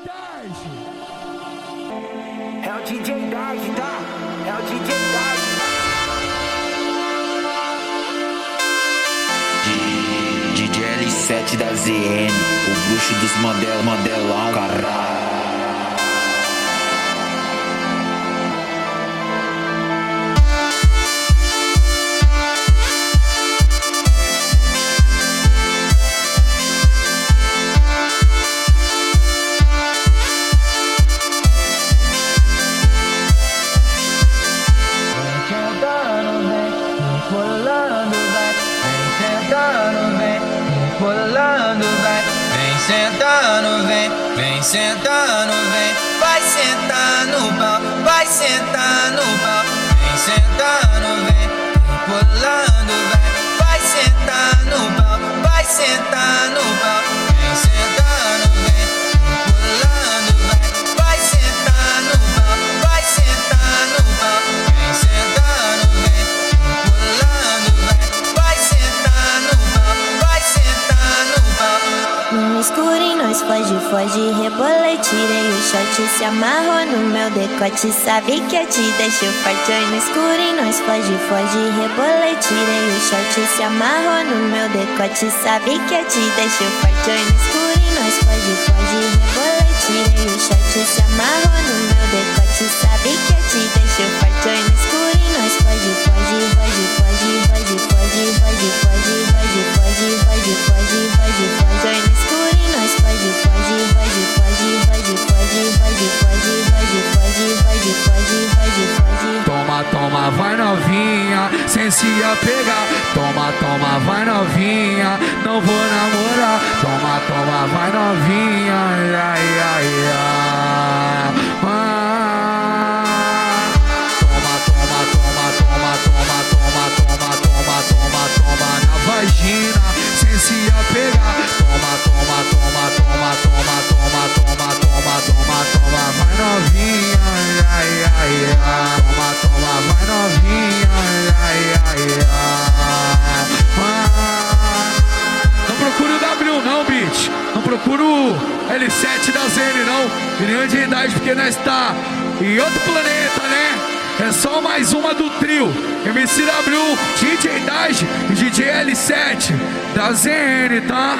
É o DJ Daj, tá? É o DJ Daj. DJ L7 da ZN, o bruxo dos Mandel, Mandelão, caralho. Sentando, vem, vem sentando, vem, vai sentar no pau, vai sentar no pau, vem sentando, No escuro nós foge, foge, rebolei, tirei o short, se amarrou no meu decote, sabe que eu te deixo forte. Oi, no escuro nós foge, foge, rebolei, tirei o short, se amarrou no meu decote, sabe que eu te deixo forte. Oi, no escuro nós foge, foge, Toma, toma, vai novinha, sem se apegar. Toma, toma, vai novinha, não vou namorar. Toma, toma, vai novinha, ai, ai, ai. Ah. Toma, toma, toma, toma, toma, toma, toma, toma, toma, toma na vagina, sem se apegar. Procura o L7 da ZN não. E nem de idade, porque nós tá em outro planeta, né? É só mais uma do trio. MCW, DJ Dash e DJ L7 da ZN, tá?